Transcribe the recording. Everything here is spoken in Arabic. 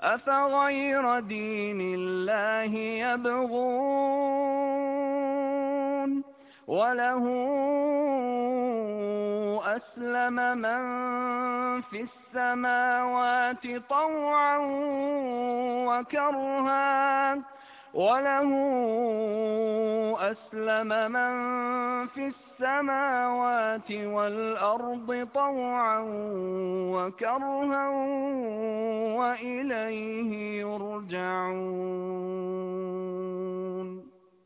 أفغير دين الله يبغون وله أسلم من في السماوات طوعا وكرها وله أسلم من في السماوات والأرض طوعا وكرها وإليه يرجعون.